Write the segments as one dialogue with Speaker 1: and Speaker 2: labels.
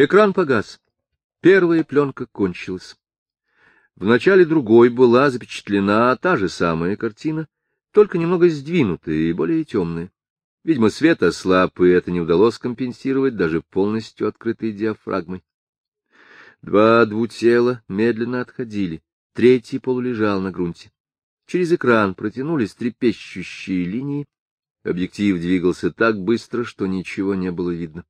Speaker 1: Экран погас. Первая пленка кончилась. В начале другой была запечатлена та же самая картина, только немного сдвинутая и более темная. Видимо, свет ослаб, и это не удалось компенсировать даже полностью открытой диафрагмой. Два двутела медленно отходили, третий полулежал на грунте. Через экран протянулись трепещущие линии. Объектив двигался так быстро, что ничего не было видно.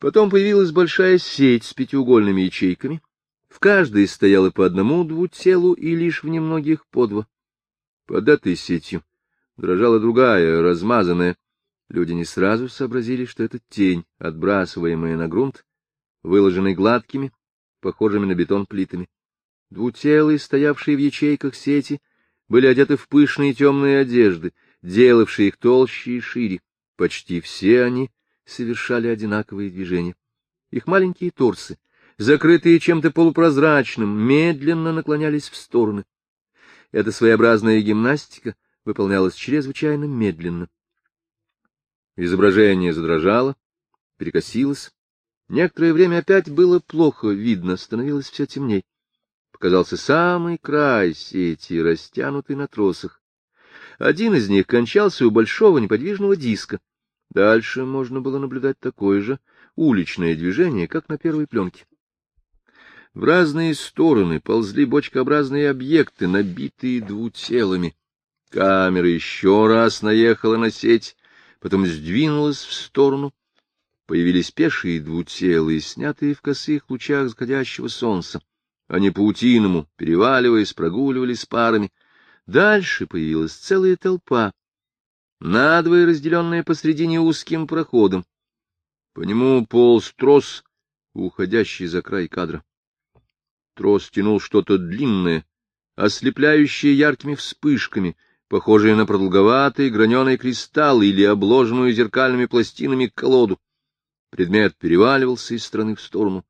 Speaker 1: Потом появилась большая сеть с пятиугольными ячейками. В каждой стояло по одному двутелу и лишь в немногих по два. Под этой сетью дрожала другая, размазанная. Люди не сразу сообразили, что это тень, отбрасываемая на грунт, выложенный гладкими, похожими на бетон плитами. Двутелые, стоявшие в ячейках сети, были одеты в пышные темные одежды, делавшие их толще и шире. Почти все они совершали одинаковые движения. Их маленькие торсы, закрытые чем-то полупрозрачным, медленно наклонялись в стороны. Эта своеобразная гимнастика выполнялась чрезвычайно медленно. Изображение задрожало, перекосилось. Некоторое время опять было плохо видно, становилось все темней показался самый край сети, растянутый на тросах. Один из них кончался у большого неподвижного диска. Дальше можно было наблюдать такое же уличное движение, как на первой пленке. В разные стороны ползли бочкообразные объекты, набитые двутелами. Камера еще раз наехала на сеть, потом сдвинулась в сторону. Появились пешие двутелые, снятые в косых лучах заходящего солнца. Они паутиному, переваливаясь, прогуливались парами. Дальше появилась целая толпа, надвое разделенная посредине узким проходом. По нему полз трос, уходящий за край кадра. Трос тянул что-то длинное, ослепляющее яркими вспышками, похожее на продолговатый граненый кристалл или обложенную зеркальными пластинами колоду. Предмет переваливался из стороны в сторону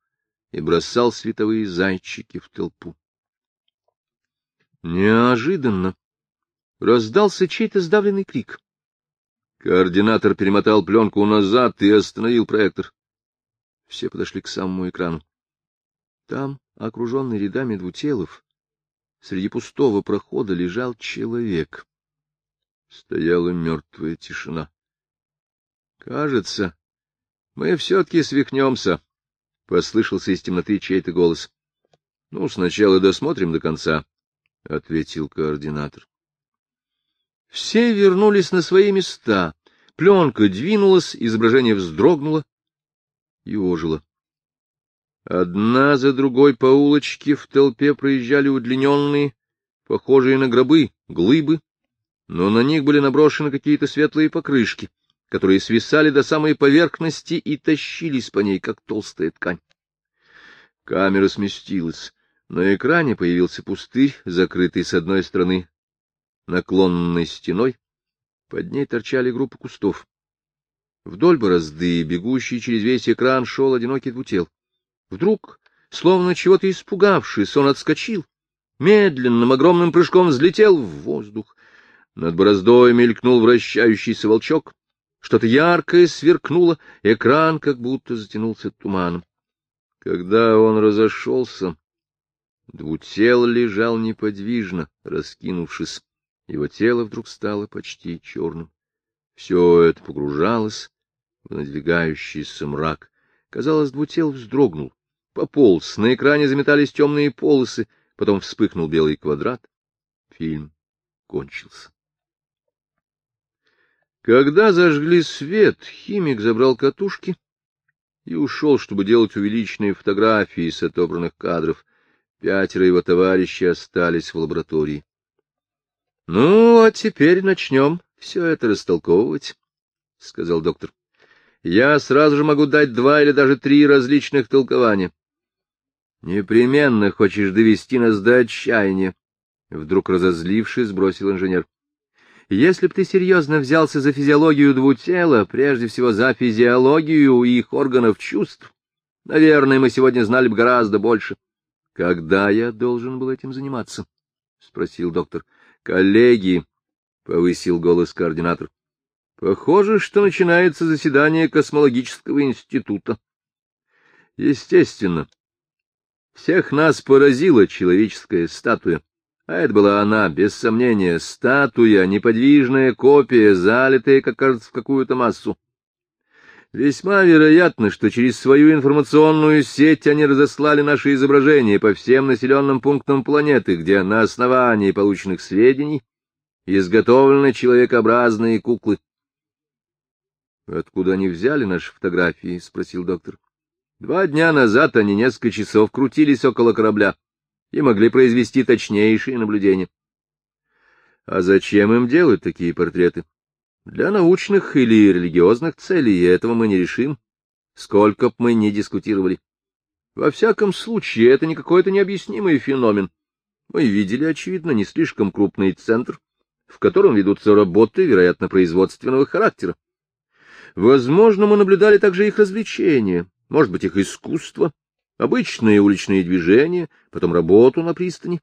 Speaker 1: и бросал световые зайчики в толпу. Неожиданно раздался чей-то сдавленный крик. Координатор перемотал пленку назад и остановил проектор. Все подошли к самому экрану. Там, окруженный рядами двутелов, среди пустого прохода лежал человек. Стояла мертвая тишина. — Кажется, мы все-таки свихнемся, Послышался из темноты чей-то голос. — Ну, сначала досмотрим до конца, — ответил координатор. Все вернулись на свои места. Пленка двинулась, изображение вздрогнуло и ожило. Одна за другой по улочке в толпе проезжали удлиненные, похожие на гробы, глыбы, но на них были наброшены какие-то светлые покрышки которые свисали до самой поверхности и тащились по ней, как толстая ткань. Камера сместилась. На экране появился пустырь, закрытый с одной стороны наклонной стеной. Под ней торчали группы кустов. Вдоль борозды, бегущий через весь экран, шел одинокий двутел. Вдруг, словно чего-то испугавшись, он отскочил, медленным огромным прыжком взлетел в воздух. Над бороздой мелькнул вращающийся волчок. Что-то яркое сверкнуло, экран как будто затянулся туманом. Когда он разошелся, двутел лежал неподвижно, раскинувшись. Его тело вдруг стало почти черным. Все это погружалось в надвигающийся мрак. Казалось, двутел вздрогнул, пополз, на экране заметались темные полосы, потом вспыхнул белый квадрат. Фильм кончился. Когда зажгли свет, химик забрал катушки и ушел, чтобы делать увеличенные фотографии с отобранных кадров. Пятеро его товарищей остались в лаборатории. — Ну, а теперь начнем все это растолковывать, — сказал доктор. — Я сразу же могу дать два или даже три различных толкования. — Непременно хочешь довести нас до отчаяния, — вдруг разозлившись, бросил инженер. Если б ты серьезно взялся за физиологию двутела, прежде всего за физиологию их органов чувств, наверное, мы сегодня знали бы гораздо больше. — Когда я должен был этим заниматься? — спросил доктор. — Коллеги, — повысил голос координатор. — Похоже, что начинается заседание космологического института. Естественно. Всех нас поразила человеческая статуя. А это была она, без сомнения, статуя, неподвижная копия, залитая, как кажется, в какую-то массу. Весьма вероятно, что через свою информационную сеть они разослали наши изображения по всем населенным пунктам планеты, где на основании полученных сведений изготовлены человекообразные куклы. — Откуда они взяли наши фотографии? — спросил доктор. — Два дня назад они несколько часов крутились около корабля и могли произвести точнейшие наблюдения. — А зачем им делать такие портреты? Для научных или религиозных целей этого мы не решим, сколько б мы ни дискутировали. Во всяком случае, это не какой-то необъяснимый феномен. Мы видели, очевидно, не слишком крупный центр, в котором ведутся работы, вероятно, производственного характера. Возможно, мы наблюдали также их развлечения, может быть, их искусство, обычные уличные движения, потом работу на пристани.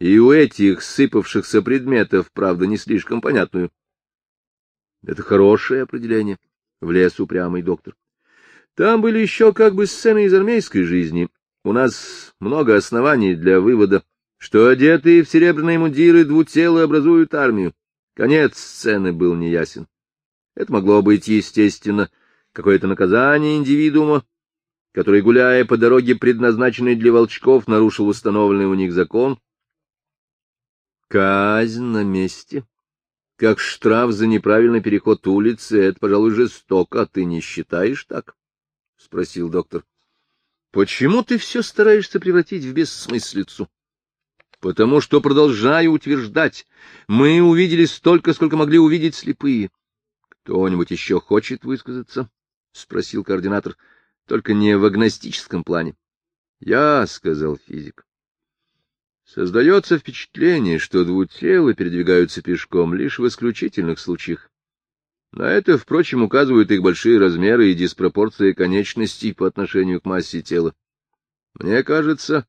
Speaker 1: И у этих сыпавшихся предметов, правда, не слишком понятную. Это хорошее определение, — влез упрямый доктор. Там были еще как бы сцены из армейской жизни. У нас много оснований для вывода, что одетые в серебряные мундиры двутелы образуют армию. Конец сцены был неясен. Это могло быть, естественно, какое-то наказание индивидуума, который, гуляя по дороге, предназначенной для волчков, нарушил установленный у них закон. Казнь на месте как штраф за неправильный переход улицы, это, пожалуй, жестоко, а ты не считаешь так? — спросил доктор. — Почему ты все стараешься превратить в бессмыслицу? — Потому что, продолжаю утверждать, мы увидели столько, сколько могли увидеть слепые. — Кто-нибудь еще хочет высказаться? — спросил координатор. — Только не в агностическом плане. — Я, — сказал физик. Создается впечатление, что двутелы передвигаются пешком лишь в исключительных случаях. На это, впрочем, указывают их большие размеры и диспропорции конечностей по отношению к массе тела. Мне кажется,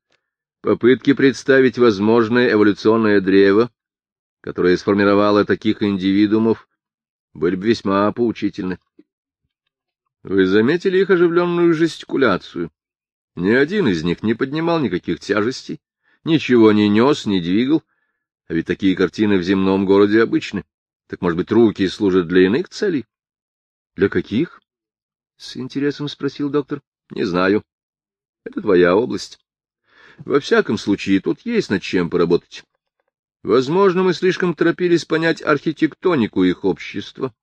Speaker 1: попытки представить возможное эволюционное древо, которое сформировало таких индивидуумов, были бы весьма поучительны. Вы заметили их оживленную жестикуляцию? Ни один из них не поднимал никаких тяжестей, ничего не нес, не двигал, а ведь такие картины в земном городе обычны. Так, может быть, руки служат для иных целей? — Для каких? — с интересом спросил доктор. — Не знаю. Это твоя область. Во всяком случае, тут есть над чем поработать. Возможно, мы слишком торопились понять архитектонику их общества,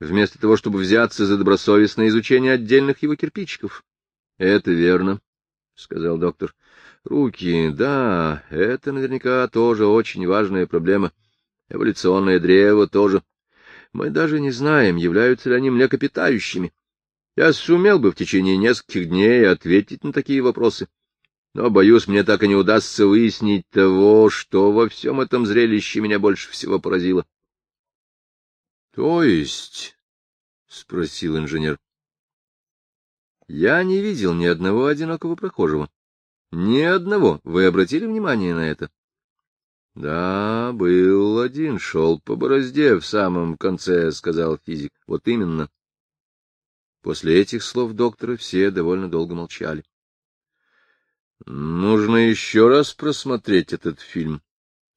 Speaker 1: вместо того, чтобы взяться за добросовестное изучение отдельных его кирпичиков. — Это верно, — сказал доктор. Руки, да, это наверняка тоже очень важная проблема. Эволюционное древо тоже. Мы даже не знаем, являются ли они млекопитающими. Я сумел бы в течение нескольких дней ответить на такие вопросы. Но, боюсь, мне так и не удастся выяснить того, что во всем этом зрелище меня больше всего поразило. — То есть? — спросил инженер. — Я не видел ни одного одинокого прохожего. Ни одного. Вы обратили внимание на это? Да, был один, шел по борозде в самом конце, сказал физик. Вот именно. После этих слов доктора все довольно долго молчали. Нужно еще раз просмотреть этот фильм,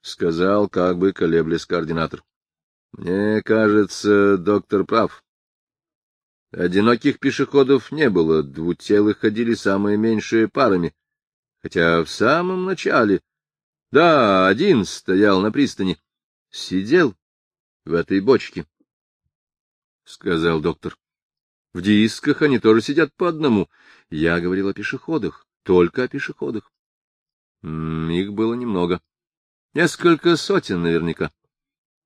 Speaker 1: сказал, как бы колеблясь координатор. Мне кажется, доктор прав. Одиноких пешеходов не было, двутелых ходили самые меньшие парами, хотя в самом начале... Да, один стоял на пристани. Сидел в этой бочке, — сказал доктор. В дисках они тоже сидят по одному. Я говорил о пешеходах, только о пешеходах. их было немного. Несколько сотен наверняка.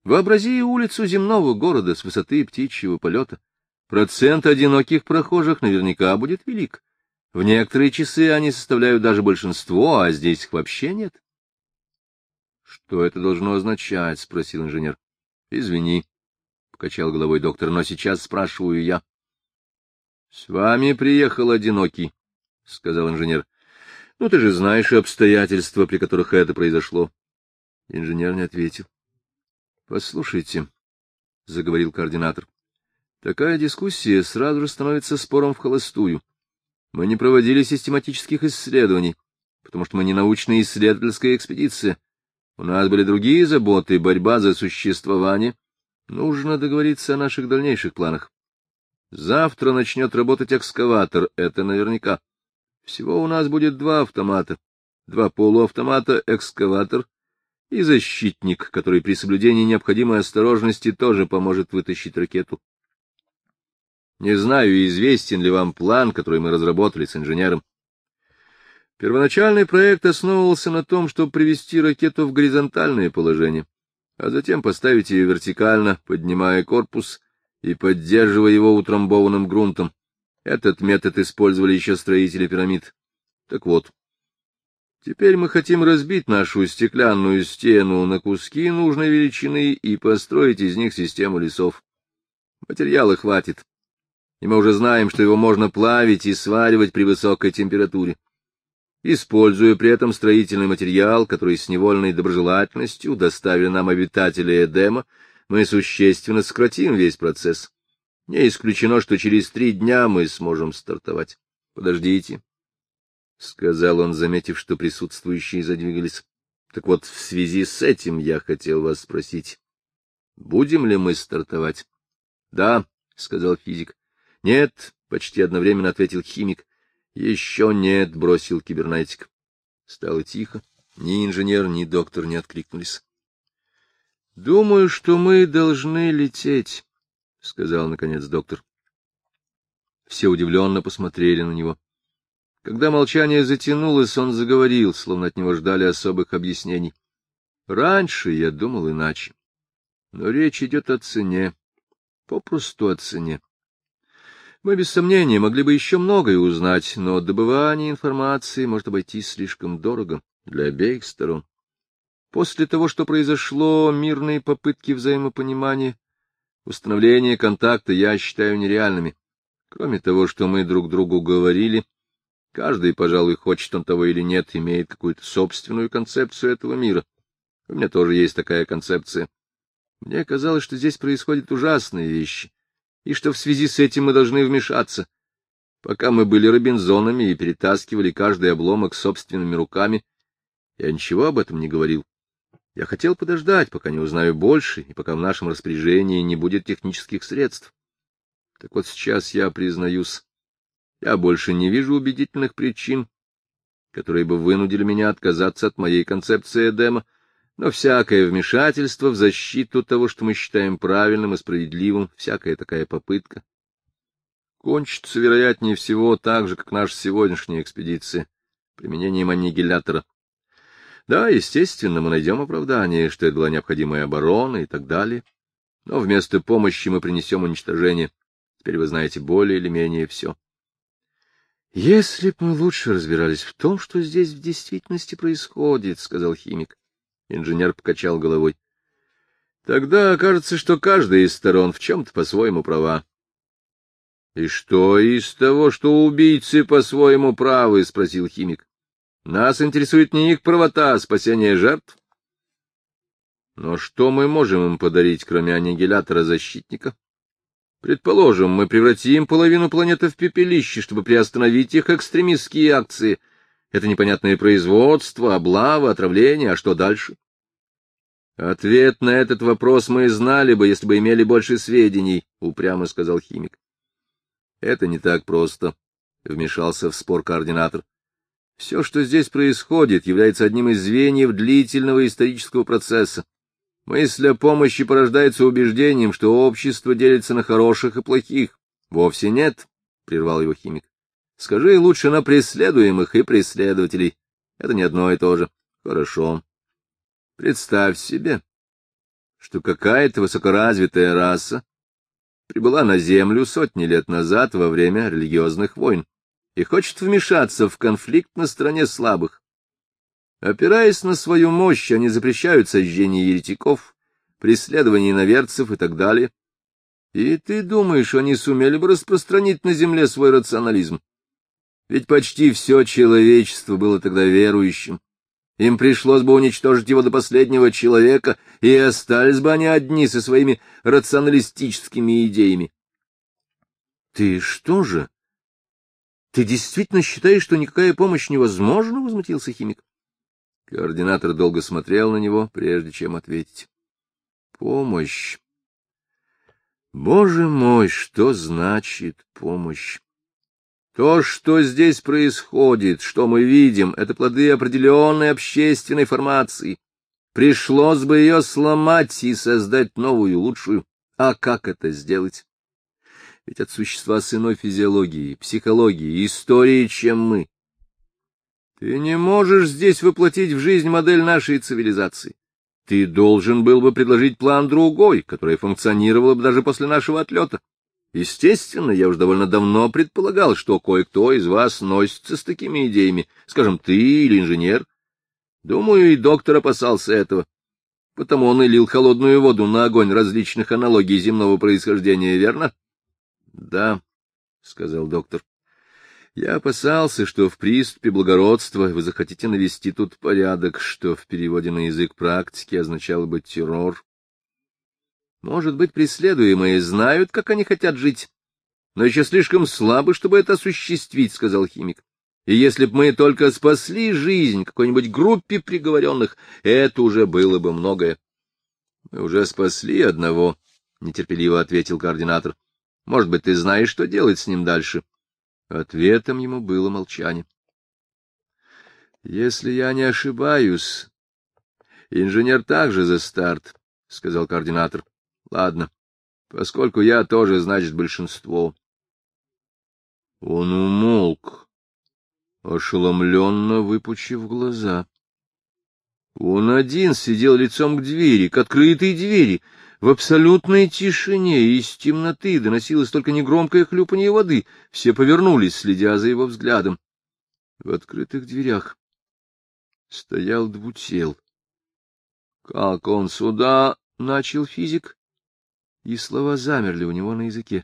Speaker 1: Вообрази улицу земного города с высоты птичьего полета. Процент одиноких прохожих наверняка будет велик. В некоторые часы они составляют даже большинство, а здесь их вообще нет. — Что это должно означать? — спросил инженер. — Извини, — покачал головой доктор, — но сейчас спрашиваю я. — С вами приехал одинокий, — сказал инженер. — Ну, ты же знаешь обстоятельства, при которых это произошло. Инженер не ответил. — Послушайте, — заговорил координатор, — такая дискуссия сразу же становится спором в холостую. Мы не проводили систематических исследований, потому что мы не научная исследовательская экспедиция. У нас были другие заботы, борьба за существование. Нужно договориться о наших дальнейших планах. Завтра начнет работать экскаватор, это наверняка. Всего у нас будет два автомата. Два полуавтомата, экскаватор и защитник, который при соблюдении необходимой осторожности тоже поможет вытащить ракету. Не знаю, известен ли вам план, который мы разработали с инженером. Первоначальный проект основывался на том, чтобы привести ракету в горизонтальное положение, а затем поставить ее вертикально, поднимая корпус и поддерживая его утрамбованным грунтом. Этот метод использовали еще строители пирамид. Так вот, теперь мы хотим разбить нашу стеклянную стену на куски нужной величины и построить из них систему лесов. Материала хватит, и мы уже знаем, что его можно плавить и сваривать при высокой температуре используя при этом строительный материал, который с невольной доброжелательностью доставили нам обитатели Эдема, мы существенно сократим весь процесс. Не исключено, что через три дня мы сможем стартовать. Подождите, — сказал он, заметив, что присутствующие задвигались. — Так вот, в связи с этим я хотел вас спросить, будем ли мы стартовать? — Да, — сказал физик. — Нет, — почти одновременно ответил химик. — Еще нет, — бросил кибернетик. Стало тихо. Ни инженер, ни доктор не откликнулись. — Думаю, что мы должны лететь, — сказал, наконец, доктор. Все удивленно посмотрели на него. Когда молчание затянулось, он заговорил, словно от него ждали особых объяснений. Раньше я думал иначе. Но речь идет о цене, попросту о цене. Мы, без сомнения, могли бы еще многое узнать, но добывание информации может обойтись слишком дорого для обеих сторон. После того, что произошло, мирные попытки взаимопонимания, установления контакта я считаю нереальными. Кроме того, что мы друг другу говорили, каждый, пожалуй, хочет он того или нет, имеет какую-то собственную концепцию этого мира. У меня тоже есть такая концепция. Мне казалось, что здесь происходят ужасные вещи, и что в связи с этим мы должны вмешаться. Пока мы были Робинзонами и перетаскивали каждый обломок собственными руками, я ничего об этом не говорил. Я хотел подождать, пока не узнаю больше, и пока в нашем распоряжении не будет технических средств. Так вот сейчас я признаюсь, я больше не вижу убедительных причин, которые бы вынудили меня отказаться от моей концепции Эдема, но всякое вмешательство в защиту того, что мы считаем правильным и справедливым, всякая такая попытка, кончится, вероятнее всего, так же, как наша сегодняшняя экспедиция, применением аннигилятора. Да, естественно, мы найдем оправдание, что это была необходимая оборона и так далее, но вместо помощи мы принесем уничтожение. Теперь вы знаете более или менее все. Если бы мы лучше разбирались в том, что здесь в действительности происходит, — сказал химик, Инженер покачал головой. Тогда окажется, что каждая из сторон в чем-то по-своему права. — И что из того, что убийцы по-своему правы? — спросил химик. — Нас интересует не их правота, а спасение жертв. Но что мы можем им подарить, кроме аннигилятора-защитника? Предположим, мы превратим половину планеты в пепелище, чтобы приостановить их экстремистские акции — это непонятное производство, облава, отравление, а что дальше? Ответ на этот вопрос мы знали бы, если бы имели больше сведений, — упрямо сказал химик. Это не так просто, — вмешался в спор координатор. Все, что здесь происходит, является одним из звеньев длительного исторического процесса. Мысль о помощи порождается убеждением, что общество делится на хороших и плохих. Вовсе нет, — прервал его химик. Скажи лучше на преследуемых и преследователей. Это не одно и то же. Хорошо. Представь себе, что какая-то высокоразвитая раса прибыла на Землю сотни лет назад во время религиозных войн и хочет вмешаться в конфликт на стороне слабых. Опираясь на свою мощь, они запрещают сожжение еретиков, преследование иноверцев и так далее. И ты думаешь, они сумели бы распространить на Земле свой рационализм? Ведь почти все человечество было тогда верующим. Им пришлось бы уничтожить его до последнего человека, и остались бы они одни со своими рационалистическими идеями. — Ты что же? Ты действительно считаешь, что никакая помощь невозможна? — возмутился химик. Координатор долго смотрел на него, прежде чем ответить. — Помощь. Боже мой, что значит помощь? То, что здесь происходит, что мы видим, это плоды определенной общественной формации. Пришлось бы ее сломать и создать новую, лучшую. А как это сделать? ведь от существа с иной физиологией, психологией, историей, чем мы. Ты не можешь здесь воплотить в жизнь модель нашей цивилизации. Ты должен был бы предложить план другой, который функционировал бы даже после нашего отлета. Естественно, я уж довольно давно предполагал, что кое-кто из вас носится с такими идеями, скажем, ты или инженер. Думаю, и доктор опасался этого. Потому он и лил холодную воду на огонь различных аналогий земного происхождения, верно? — Да, — сказал доктор. — Я опасался, что в приступе благородства вы захотите навести тут порядок, что в переводе на язык практики означало бы террор. Может быть, преследуемые знают, как они хотят жить, но еще слишком слабы, чтобы это осуществить, — сказал химик. И если б мы только спасли жизнь какой-нибудь группе приговоренных, это уже было бы многое. — Мы уже спасли одного, — нетерпеливо ответил координатор. Может быть, ты знаешь, что делать с ним дальше? Ответом ему было молчание. — Если я не ошибаюсь, инженер также за старт, — сказал координатор. — Ладно, поскольку я тоже, значит, большинство. Он умолк, ошеломленно выпучив глаза. Он один сидел лицом к двери, к открытой двери, в абсолютной тишине и из темноты доносилось только негромкое хлюпанье воды. Все повернулись, следя за его взглядом. В открытых дверях стоял двутел. — Как он сюда? — начал физик, и слова замерли у него на языке.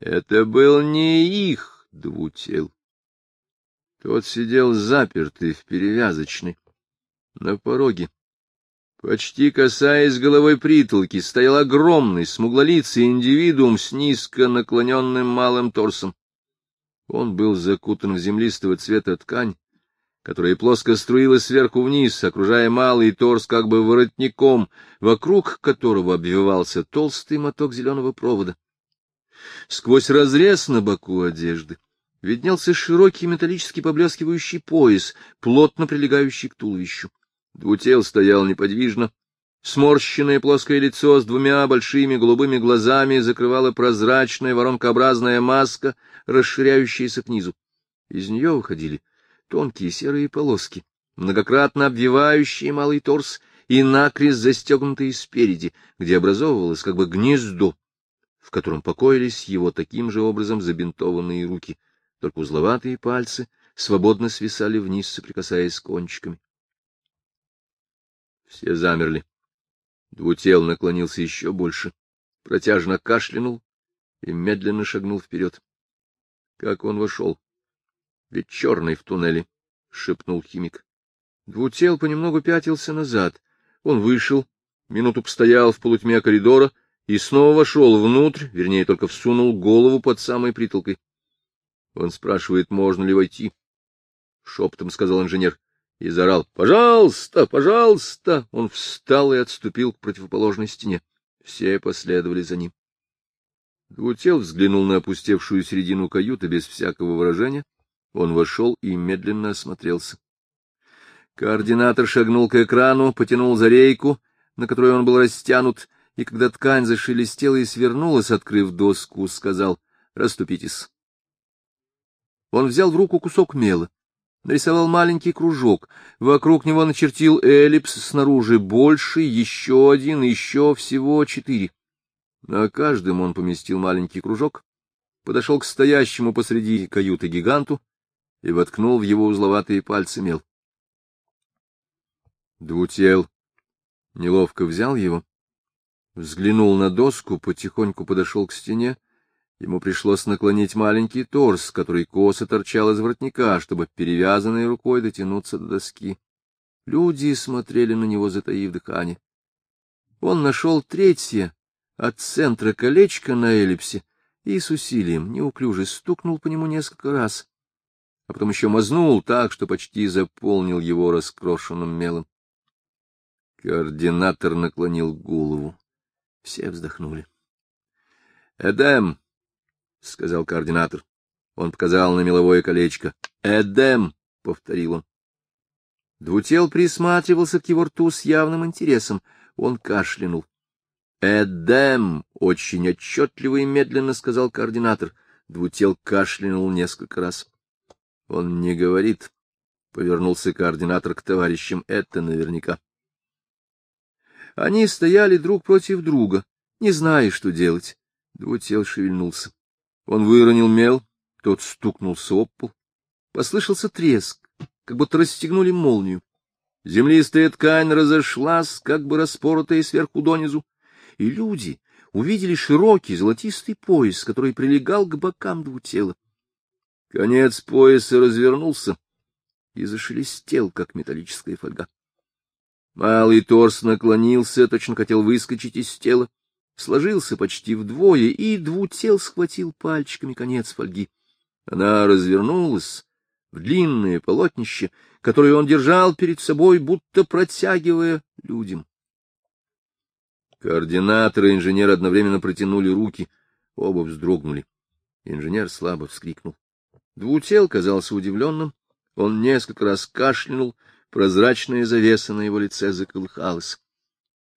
Speaker 1: Это был не их двутел. Тот сидел запертый в перевязочной, на пороге. Почти касаясь головой притолки, стоял огромный, смуглолицый индивидуум с низко наклоненным малым торсом. Он был закутан в землистого цвета ткань, которая плоско струилась сверху вниз, окружая малый торс как бы воротником, вокруг которого обвивался толстый моток зеленого провода. Сквозь разрез на боку одежды виднелся широкий металлический поблескивающий пояс, плотно прилегающий к туловищу. Двутел стоял неподвижно. Сморщенное плоское лицо с двумя большими голубыми глазами закрывала прозрачная воронкообразная маска, расширяющаяся к низу. Из нее выходили тонкие серые полоски, многократно обвивающие малый торс и накрест застегнутые спереди, где образовывалось как бы гнездо, в котором покоились его таким же образом забинтованные руки, только узловатые пальцы свободно свисали вниз, соприкасаясь с кончиками. Все замерли. Двутел наклонился еще больше, протяжно кашлянул и медленно шагнул вперед. Как он вошел? Ведь черный в туннеле, — шепнул химик. Двутел понемногу пятился назад. Он вышел, минуту постоял в полутьме коридора и снова вошел внутрь, вернее, только всунул голову под самой притолкой. Он спрашивает, можно ли войти. Шепотом сказал инженер и заорал «Пожалуйста! Пожалуйста!» Он встал и отступил к противоположной стене. Все последовали за ним. Двутел взглянул на опустевшую середину каюты без всякого выражения. Он вошел и медленно осмотрелся. Координатор шагнул к экрану, потянул за рейку, на которой он был растянут, и когда ткань зашелестела и свернулась, открыв доску, сказал «Раступитесь». Он взял в руку кусок мела нарисовал маленький кружок, вокруг него начертил эллипс, снаружи больше, еще один, еще всего четыре. На каждом он поместил маленький кружок, подошел к стоящему посреди каюты гиганту и воткнул в его узловатые пальцы мел. Двутел неловко взял его, взглянул на доску, потихоньку подошел к стене Ему пришлось наклонить маленький торс, который косо торчал из воротника, чтобы перевязанной рукой дотянуться до доски. Люди смотрели на него, затаив дыхание. Он нашел третье от центра колечко на эллипсе и с усилием неуклюже стукнул по нему несколько раз. А потом еще мазнул так, что почти заполнил его раскрошенным мелом. Координатор наклонил голову. Все вздохнули. — Эдем, — сказал координатор. Он показал на меловое колечко. — Эдем, — повторил он. Двутел присматривался к его рту с явным интересом. Он кашлянул. — Эдем, — очень отчетливо и медленно сказал координатор. Двутел кашлянул несколько раз. — Он не говорит, — повернулся координатор к товарищам. — Это наверняка. Они стояли друг против друга, не зная, что делать. Двутел шевельнулся. Он выронил мел, тот стукнулся об пол. Послышался треск, как будто расстегнули молнию. Землистая ткань разошлась, как бы распоротая сверху донизу, и люди увидели широкий золотистый пояс, который прилегал к бокам двутела. Конец пояса развернулся и зашелестел, как металлическая фольга. Малый торс наклонился, точно хотел выскочить из тела, сложился почти вдвое, и двутел схватил пальчиками конец фольги. Она развернулась в длинное полотнище, которое он держал перед собой, будто протягивая людям. Координатор и инженер одновременно протянули руки, оба вздрогнули. Инженер слабо вскрикнул. Двутел казался удивленным, он несколько раз кашлянул, прозрачная завеса на его лице заколыхалась.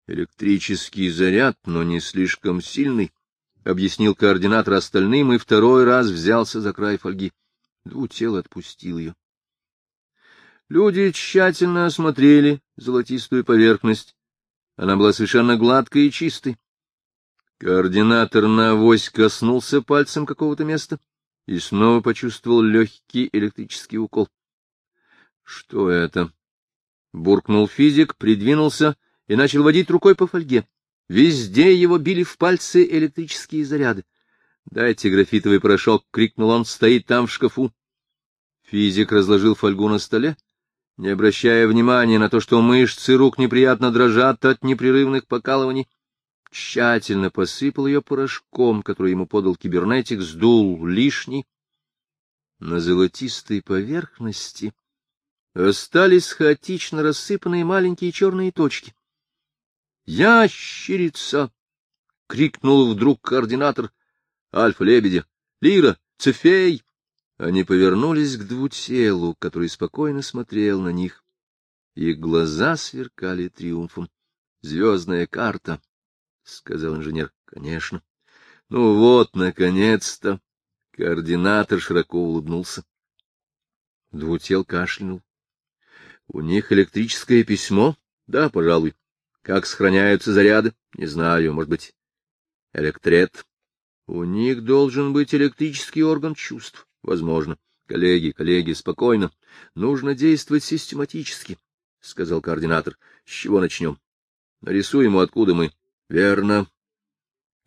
Speaker 1: Электрический заряд, но не слишком сильный, — объяснил координатор остальным и второй раз взялся за край фольги. Двутел отпустил ее. Люди тщательно осмотрели золотистую поверхность. Она была совершенно гладкой и чистой. Координатор на авось коснулся пальцем какого-то места и снова почувствовал легкий электрический укол. — Что это? — буркнул физик, придвинулся и начал водить рукой по фольге. Везде его били в пальцы электрические заряды. «Дайте графитовый порошок!» — крикнул он. «Стоит там в шкафу!» Физик разложил фольгу на столе, не обращая внимания на то, что мышцы рук неприятно дрожат от непрерывных покалываний. Тщательно посыпал ее порошком, который ему подал кибернетик, сдул лишний. На золотистой поверхности остались хаотично рассыпанные маленькие черные точки. «Ящерица!» — крикнул вдруг координатор. «Альфа-лебедя! Лира! Цефей!» Они повернулись к двутелу, который спокойно смотрел на них. Их глаза сверкали триумфом. «Звездная карта!» — сказал инженер. «Конечно». «Ну вот, наконец-то!» Координатор широко улыбнулся. Двутел кашлянул. «У них электрическое письмо?» «Да, пожалуй. Как сохраняются заряды? Не знаю, может быть, электрет. У них должен быть электрический орган чувств. Возможно. Коллеги, коллеги, спокойно. Нужно действовать систематически, — сказал координатор. С чего начнем? Нарисуем, откуда мы. Верно.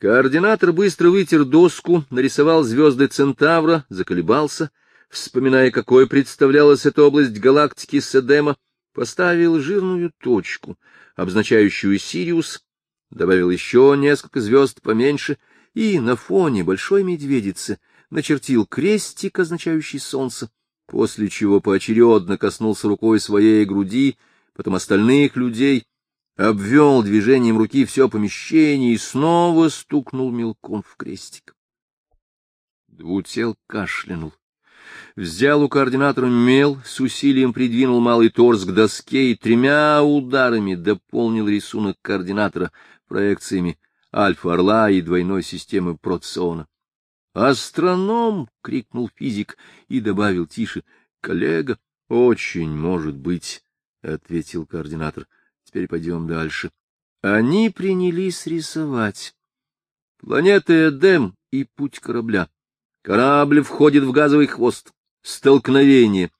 Speaker 1: Координатор быстро вытер доску, нарисовал звезды Центавра, заколебался, вспоминая, какой представлялась эта область галактики Седема, поставил жирную точку, обозначающую Сириус, добавил еще несколько звезд поменьше и на фоне большой медведицы начертил крестик, означающий солнце, после чего поочередно коснулся рукой своей груди, потом остальных людей, обвел движением руки все помещение и снова стукнул мелком в крестик. Двутел кашлянул взял у координатора мел, с усилием придвинул малый торс к доске и тремя ударами дополнил рисунок координатора проекциями альфа-орла и двойной системы Процеона. «Астроном!» — крикнул физик и добавил тише. «Коллега, очень может быть», — ответил координатор. «Теперь пойдем дальше». Они принялись рисовать. Планета Эдем и путь корабля. Корабль входит в газовый хвост. Столкновение.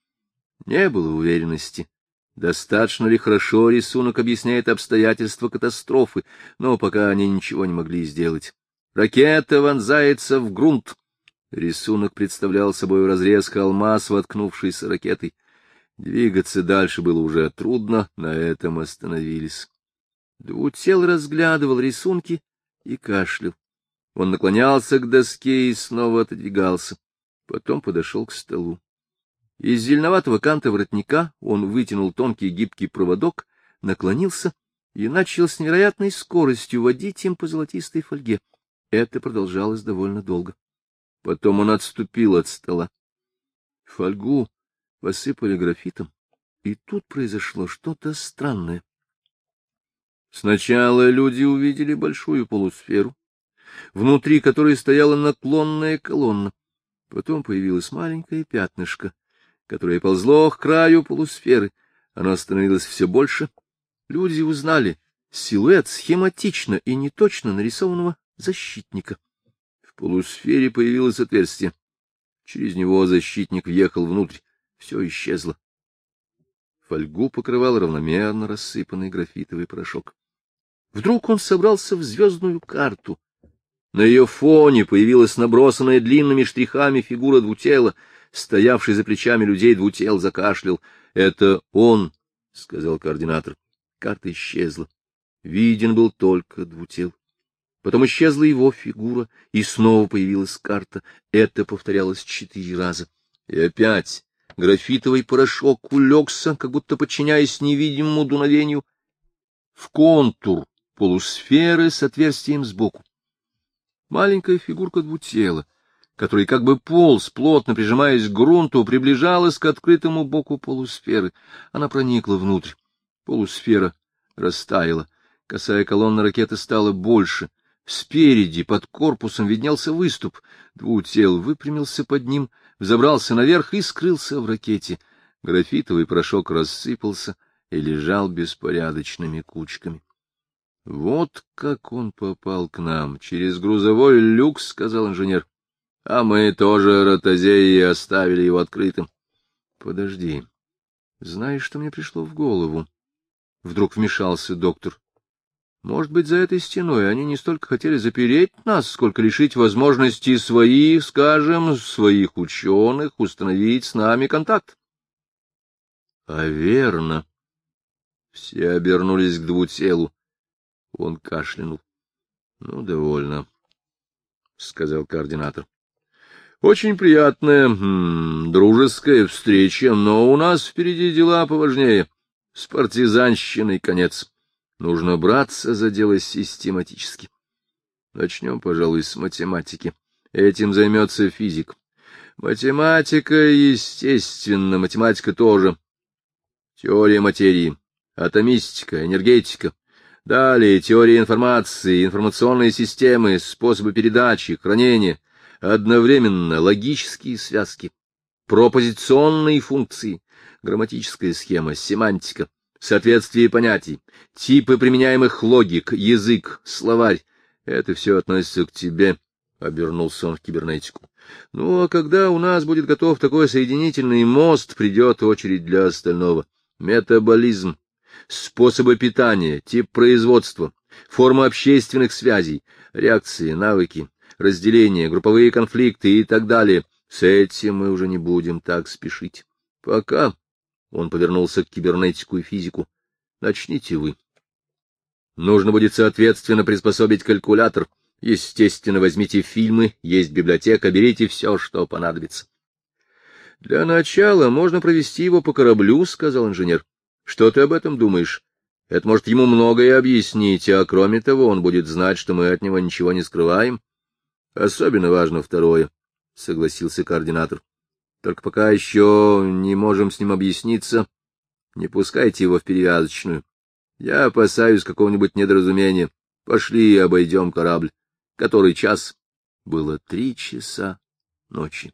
Speaker 1: Не было уверенности. Достаточно ли хорошо рисунок объясняет обстоятельства катастрофы, но пока они ничего не могли сделать. Ракета вонзается в грунт. Рисунок представлял собой разрез холма с воткнувшейся ракетой. Двигаться дальше было уже трудно, на этом остановились. Двутел разглядывал рисунки и кашлял. Он наклонялся к доске и снова отодвигался. Потом подошел к столу. Из зеленоватого канта воротника он вытянул тонкий гибкий проводок, наклонился и начал с невероятной скоростью водить им по золотистой фольге. Это продолжалось довольно долго. Потом он отступил от стола. Фольгу посыпали графитом, и тут произошло что-то странное. Сначала люди увидели большую полусферу, внутри которой стояла наклонная колонна. Потом появилось маленькое пятнышко, которое ползло к краю полусферы. Оно становилось все больше. Люди узнали силуэт схематично и неточно нарисованного защитника. В полусфере появилось отверстие. Через него защитник въехал внутрь. Все исчезло. Фольгу покрывал равномерно рассыпанный графитовый порошок. Вдруг он собрался в звездную карту. На ее фоне появилась набросанная длинными штрихами фигура двутела. Стоявший за плечами людей двутел закашлял. — Это он, — сказал координатор. Карта исчезла. Виден был только двутел. Потом исчезла его фигура, и снова появилась карта. Это повторялось четыре раза. И опять графитовый порошок улегся, как будто подчиняясь невидимому дуновению, в контур полусферы с отверстием сбоку. Маленькая фигурка двутела, который как бы полз, плотно прижимаясь к грунту, приближалась к открытому боку полусферы. Она проникла внутрь. Полусфера растаяла. Косая колонна ракеты стала больше. Спереди, под корпусом, виднелся выступ. Двутел выпрямился под ним, взобрался наверх и скрылся в ракете. Графитовый порошок рассыпался и лежал беспорядочными кучками. — Вот как он попал к нам, через грузовой люк, — сказал инженер. — А мы тоже ротозеи оставили его открытым. — Подожди. Знаешь, что мне пришло в голову? Вдруг вмешался доктор. Может быть, за этой стеной они не столько хотели запереть нас, сколько лишить возможности своих, скажем, своих ученых установить с нами контакт. — А верно. Все обернулись к двутелу. Он кашлянул. — Ну, довольно, — сказал координатор. — Очень приятная, м -м, дружеская встреча, но у нас впереди дела поважнее. С партизанщиной конец. Нужно браться за дело систематически. Начнем, пожалуй, с математики. Этим займется физик. Математика, естественно, математика тоже. Теория материи, атомистика, энергетика, Далее теория информации, информационные системы, способы передачи, хранения, одновременно логические связки, пропозиционные функции, грамматическая схема, семантика, соответствие понятий, типы применяемых логик, язык, словарь. Это все относится к тебе, — обернулся он в кибернетику. Ну, а когда у нас будет готов такой соединительный мост, придет очередь для остального. Метаболизм, способы питания, тип производства, форма общественных связей, реакции, навыки, разделения, групповые конфликты и так далее. С этим мы уже не будем так спешить. Пока он повернулся к кибернетику и физику. Начните вы. Нужно будет соответственно приспособить калькулятор. Естественно, возьмите фильмы, есть библиотека, берите все, что понадобится. — Для начала можно провести его по кораблю, — сказал инженер. Что ты об этом думаешь? Это может ему многое объяснить, а кроме того он будет знать, что мы от него ничего не скрываем. Особенно важно второе, — согласился координатор. Только пока еще не можем с ним объясниться. Не пускайте его в перевязочную. Я опасаюсь какого-нибудь недоразумения. Пошли и обойдем корабль. Который час? Было три часа ночи.